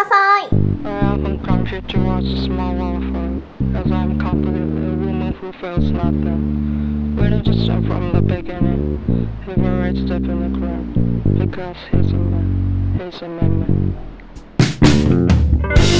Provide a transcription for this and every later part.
ださい I often come here to watch a small waterfall, as I'm completely a woman who feels nothing. Waiting to start from the beginning, he will right step in the crowd, because he's a man, he's a man. man.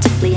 romantically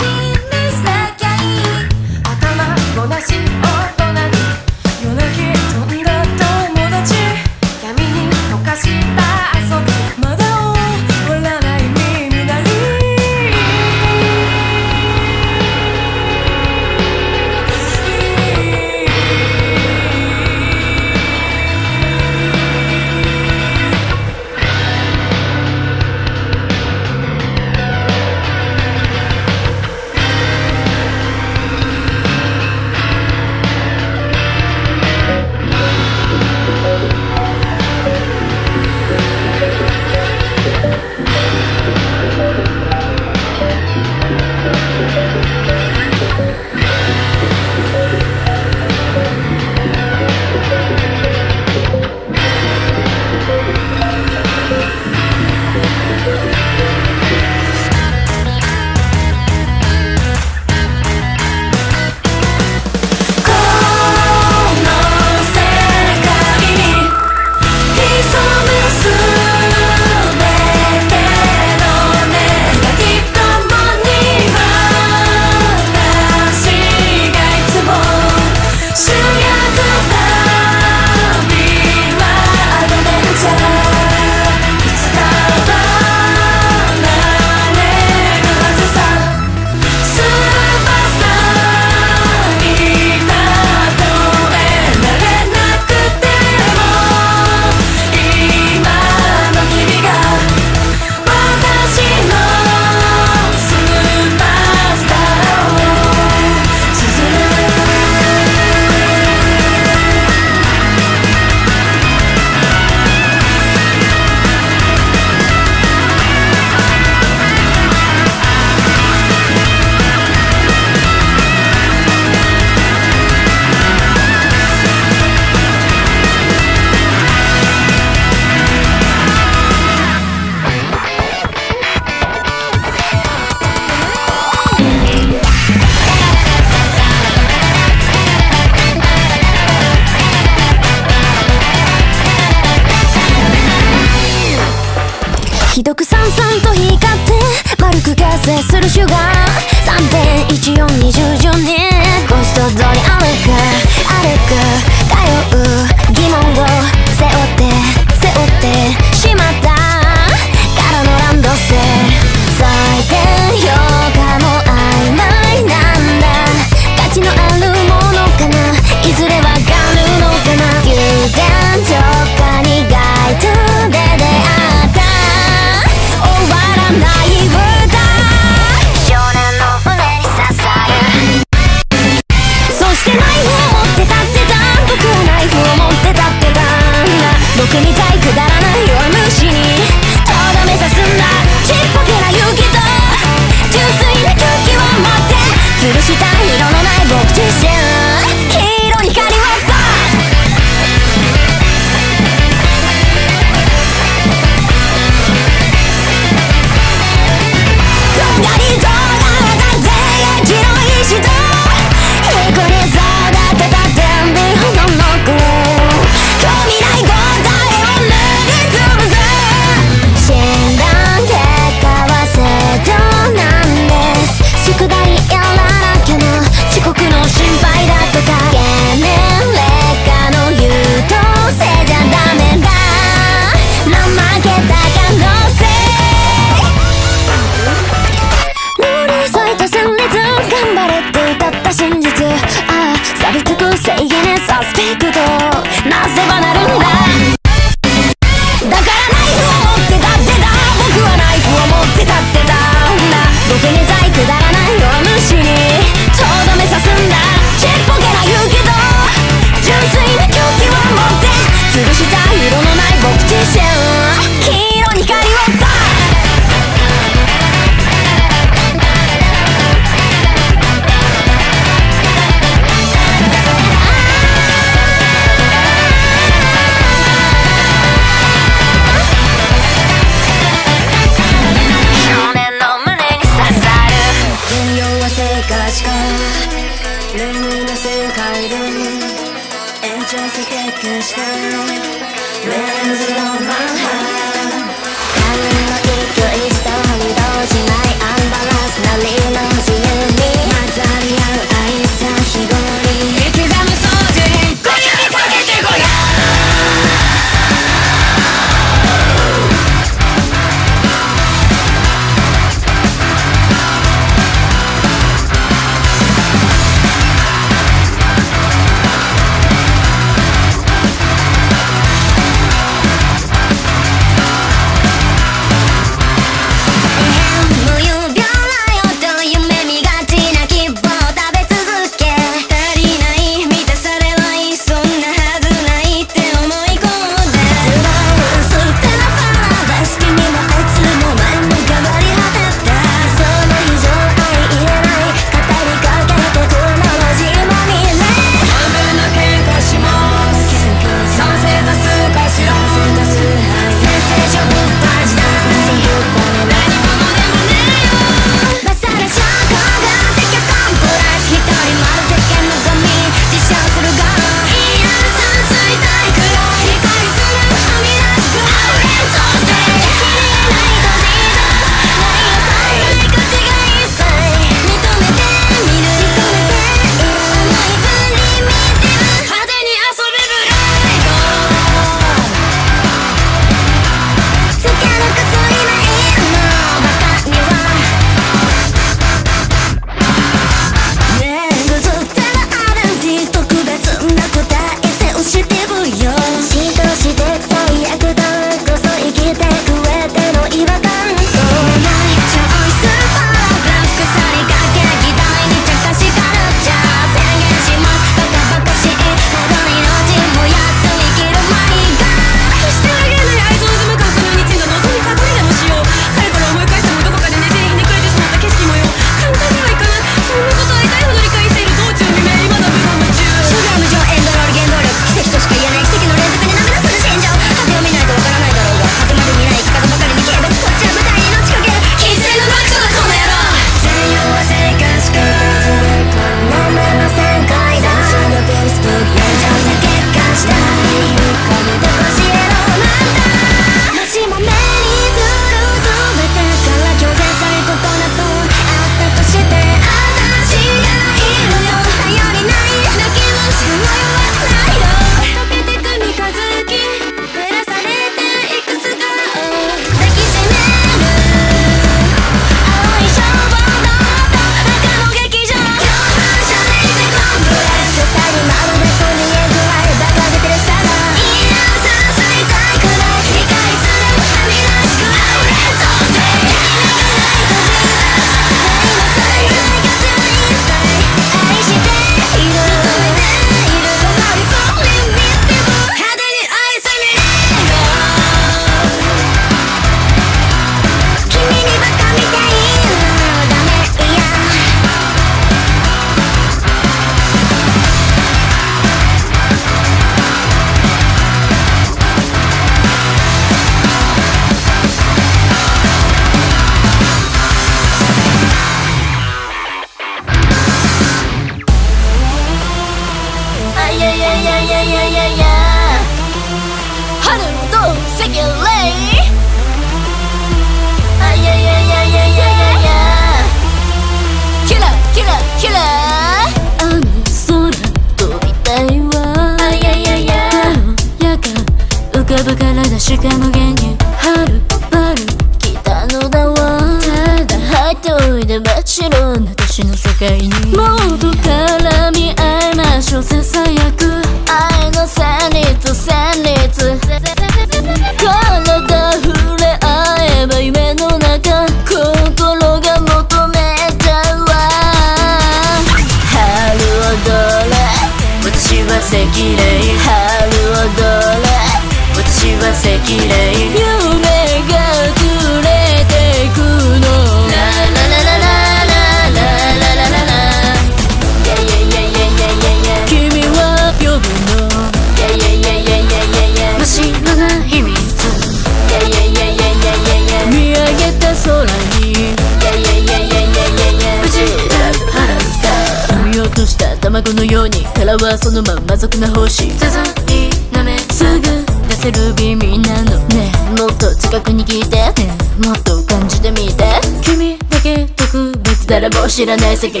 싫어 내 새끼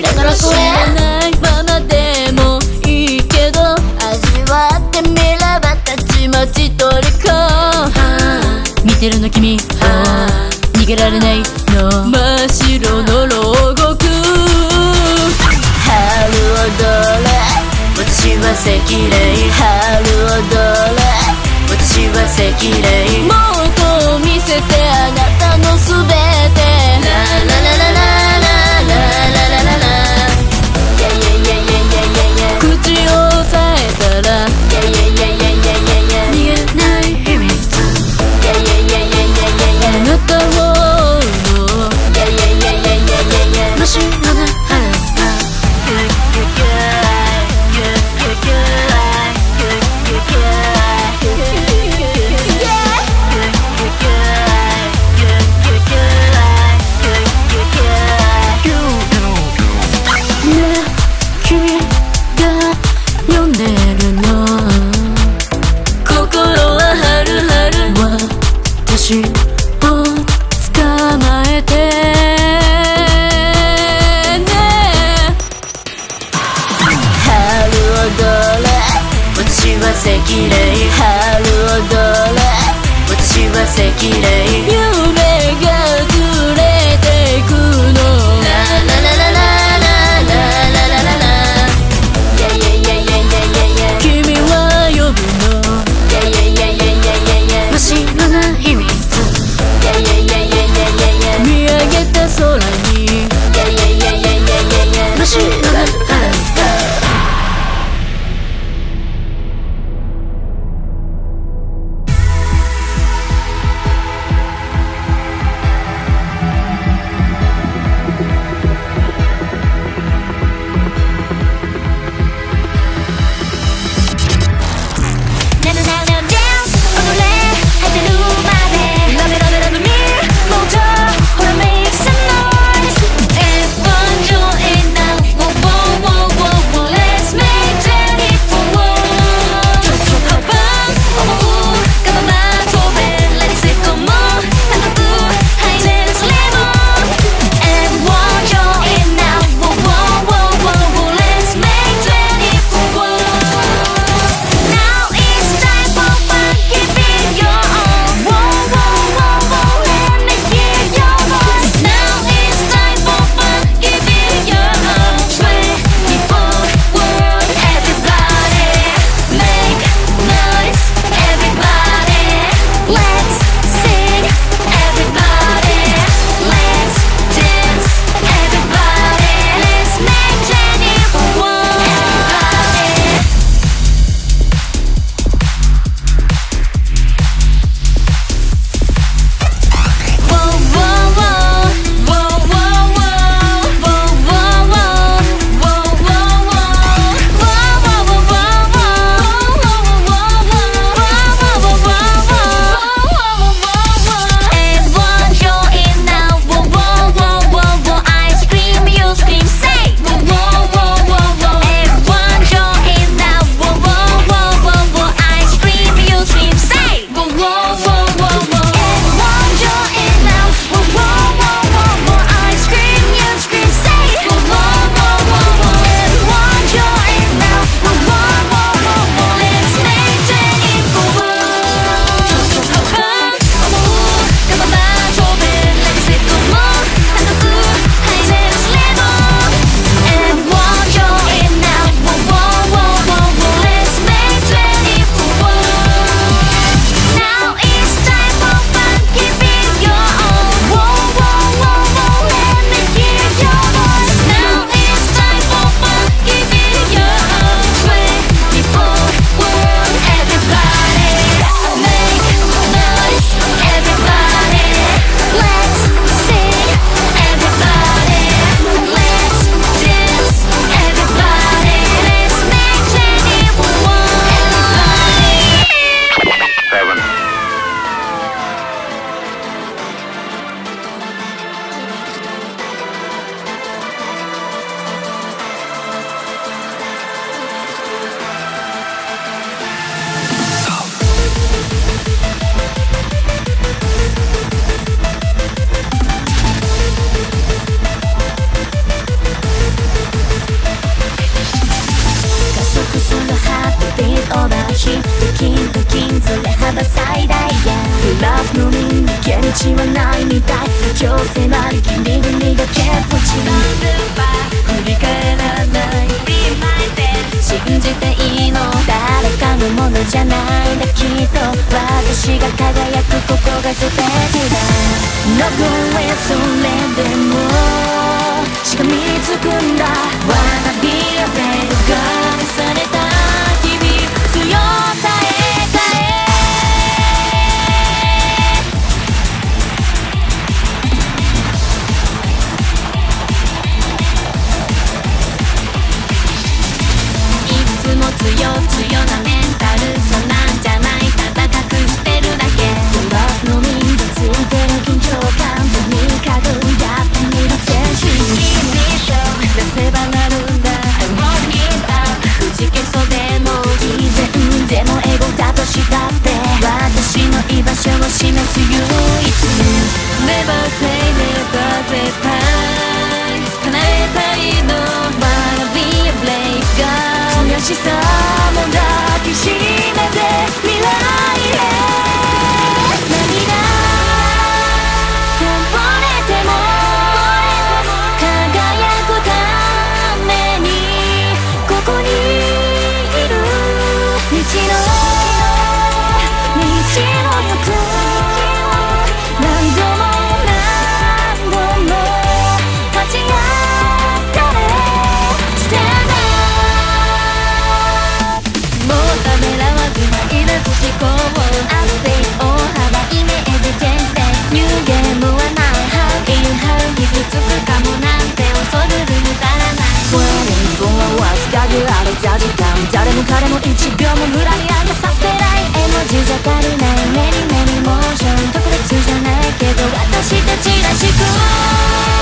じゃ足りないメリメリモーション。特別じゃないけど私たちらしく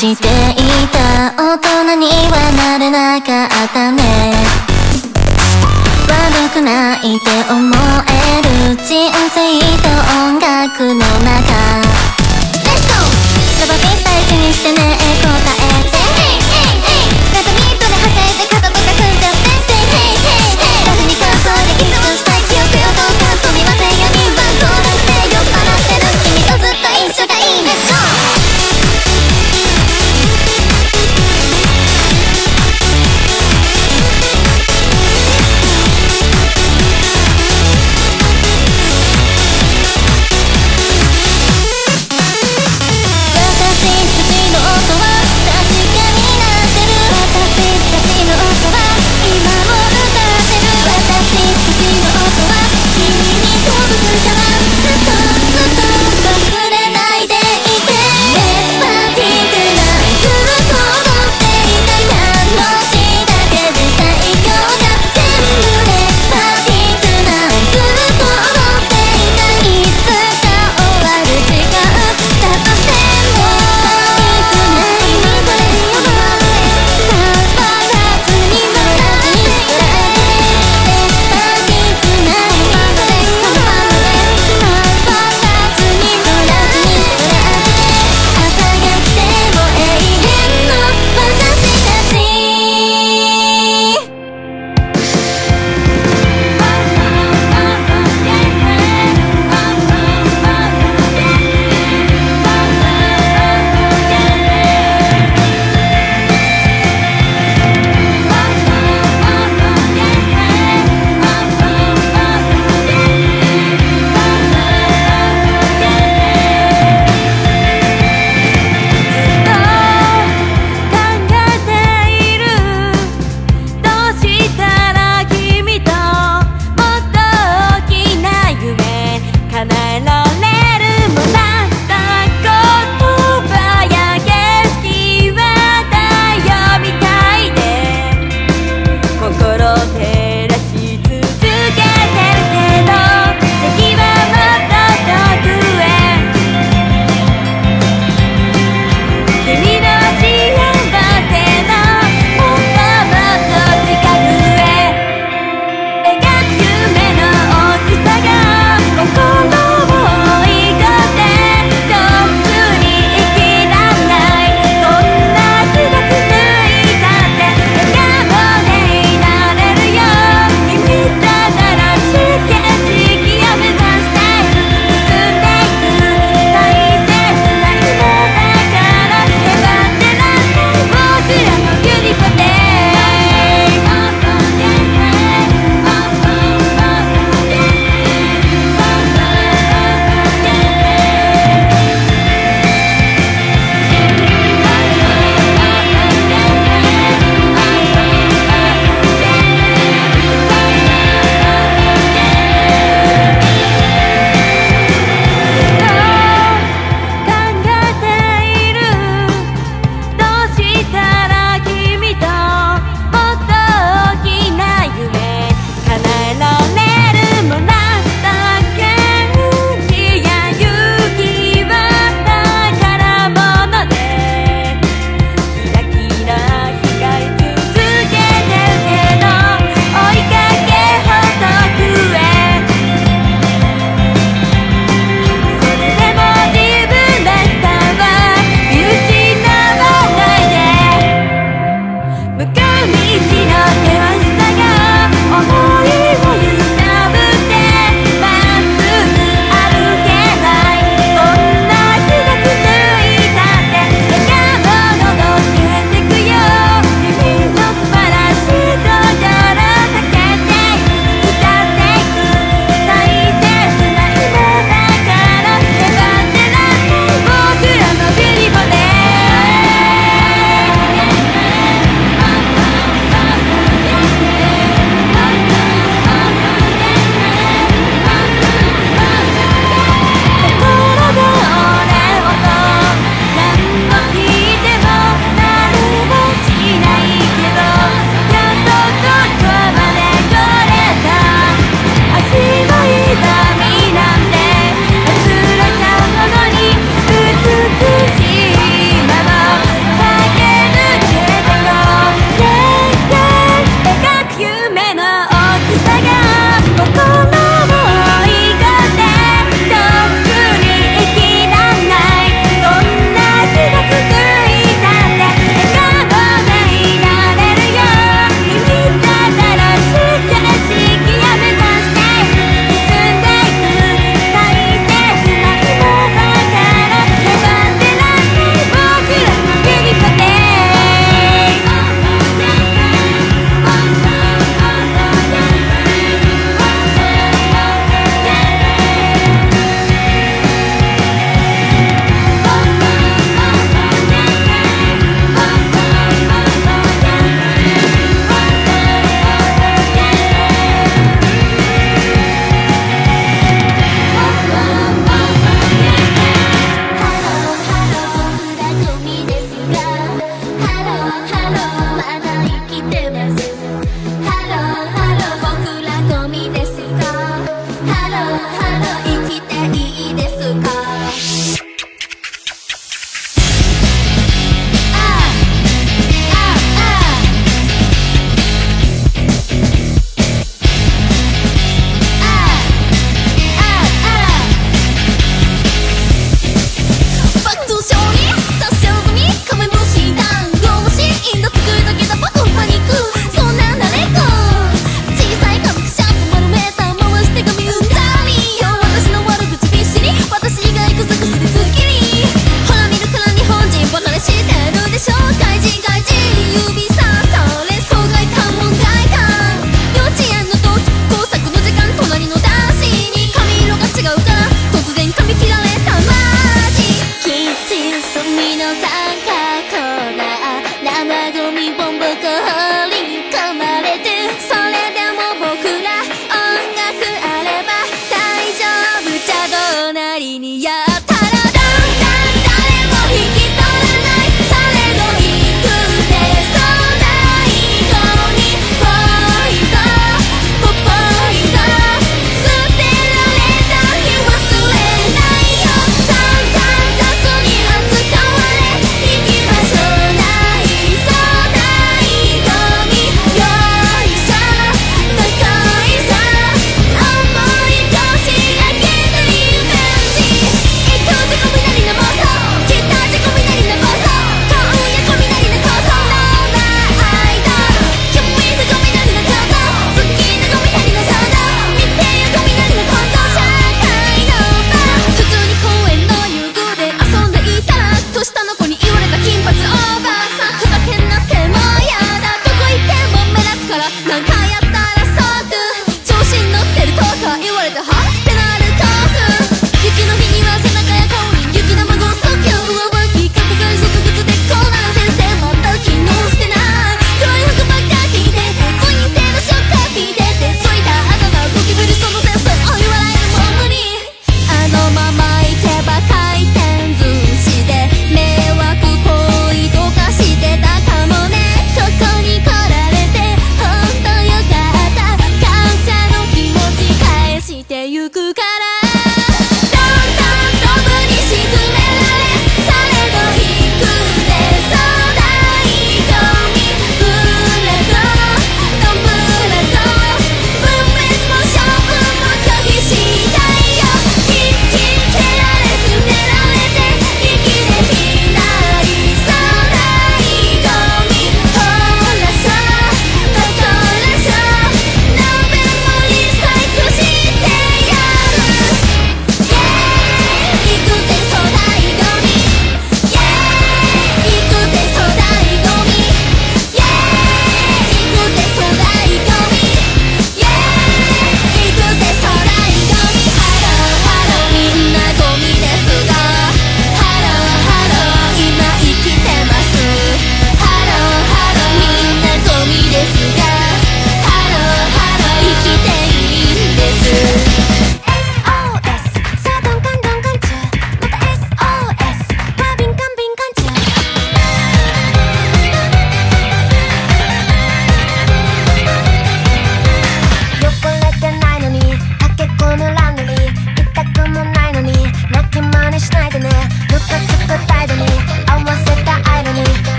していた大人にはなれなかったね。悪くないって思える人生と音楽の中。レッツゴーラバピース大事にしてね。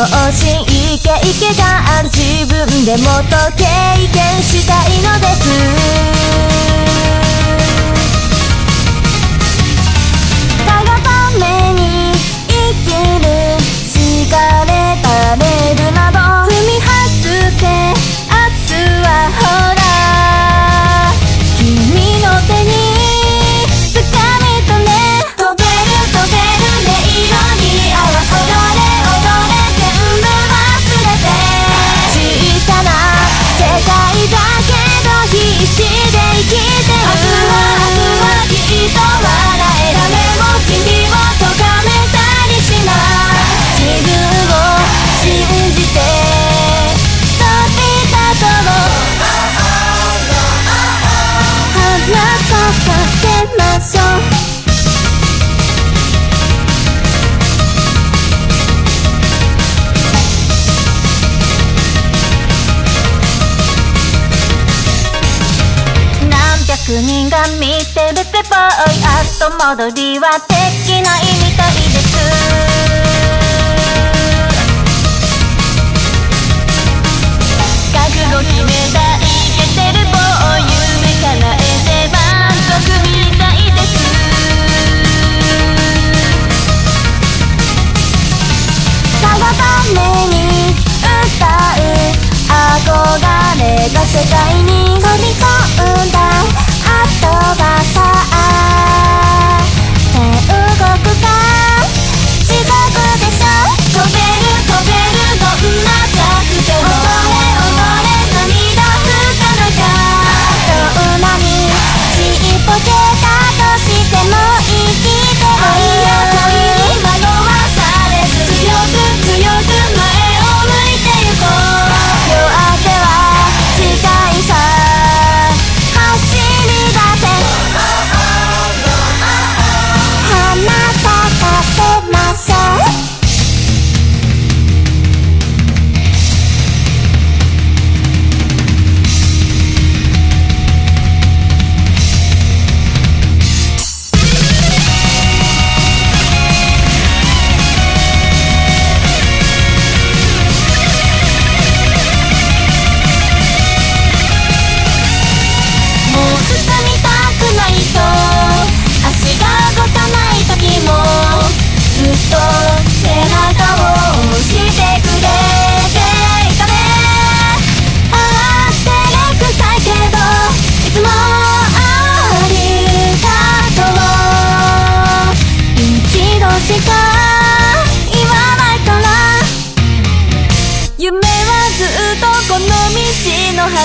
哦哦都冇道理。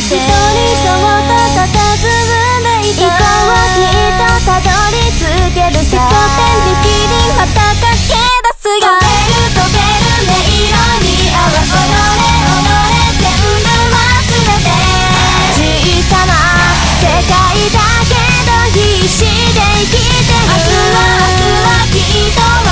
て一人そうと佇んでいた行こうきっとたどり着けるさ一点力にはた駆け出すよ溶ける溶ける音色に合わせ踊れ踊れ全部忘れて小さな世界だけど必死で生きてる明日は明日はきっと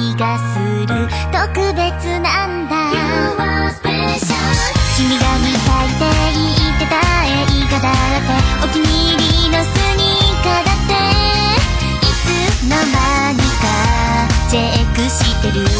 気がする。特別なんだ。君が見たいって言ってた映画だってお気に入りのスニーカーだって。いつの間にかチェックしてる。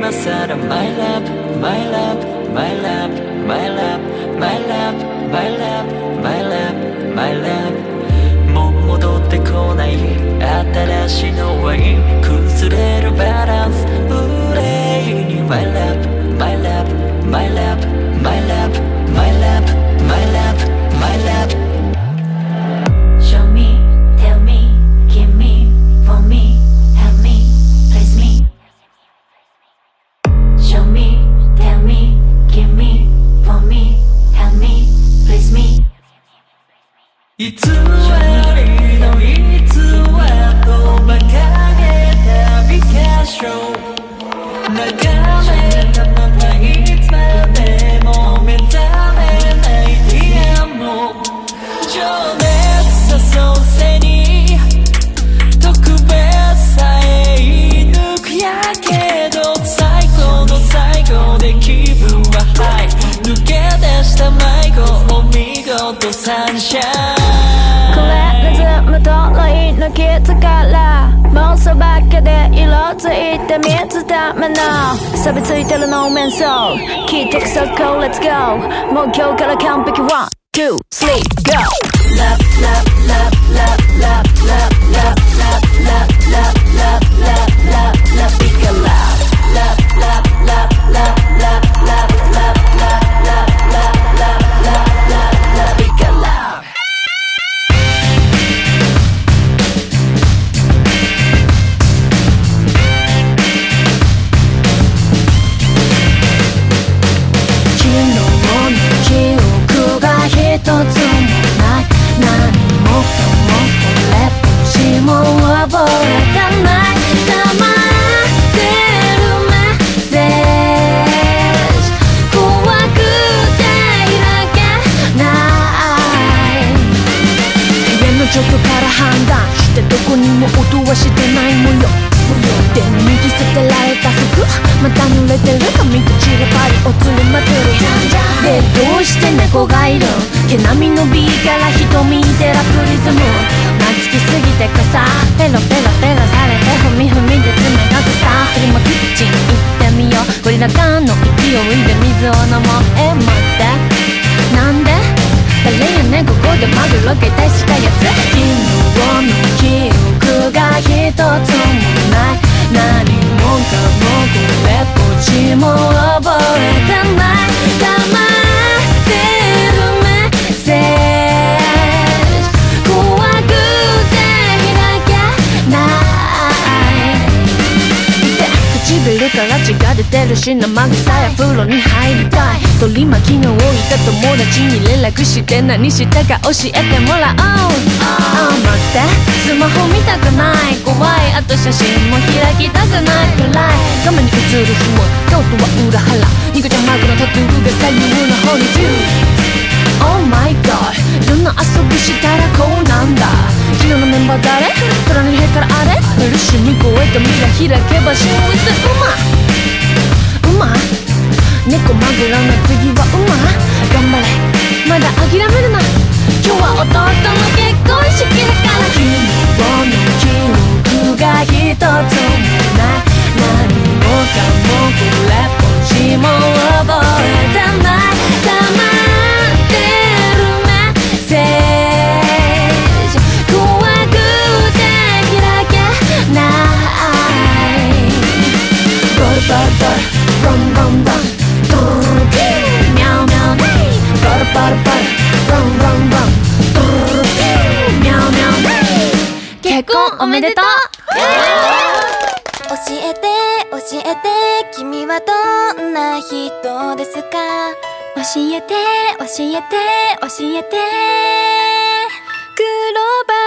my side on my lap, my lap, my lap, my lap, my lap, my lap, my lap, my lap もう戻ってこない新しいのはいい崩れるバランス憂いに My lap, my lap, my lap, my lap 저일 때 미쳐 담아놔 사비트이 때로 let's go. 목욕하러 come back one two three go. Love love love love love. てるし生臭い風呂に入りたい取り巻きの置いた友達に連絡して何したか教えてもらおうあ、あ待ってスマホ見たくない怖いあと写真も開きたくないくらい画面に映る日も京都は裏腹ニコちゃんマークのタトゥーが左右の方にジュー Oh my god どんな遊びしたらこうなんだ？昨日のメンバー誰？空の部屋からあれ？苦しみ越えた未来開けば勝負てうまうま猫マグロの次は馬頑張れ。まだ諦めるな。今日は弟の結婚式だから日々の記憶が一つもない何もかもこれっぽっちも覚えてない結婚おめでとう。教えて教えて。君はどんな人ですか？教えて教えて教えて。クローバ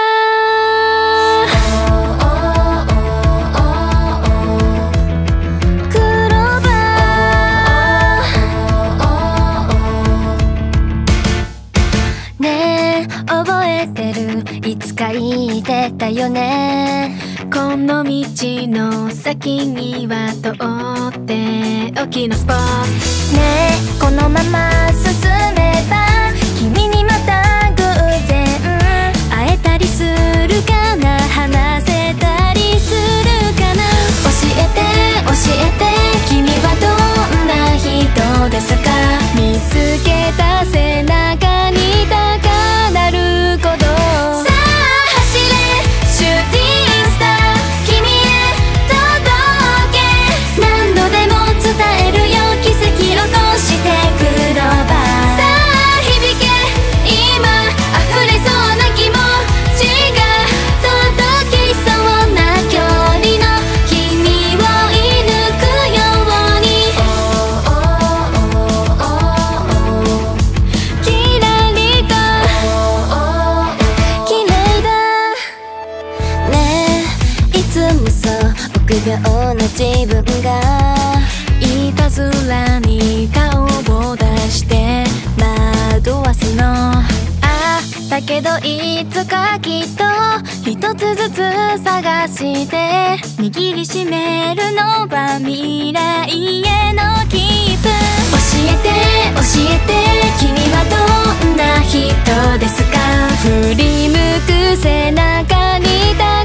いつか言ってたよね。この道の先にはとっておきのスポット。ねえこのまま進めば君にまた偶然会えたりするかな話せたりするかな。教えて教えて君はどんな人ですか？見つけた背中に高鳴けどいつかきっと一つずつ探して握りしめるのは未来への切符教えて教えて君はどんな人ですか振り向く背中に高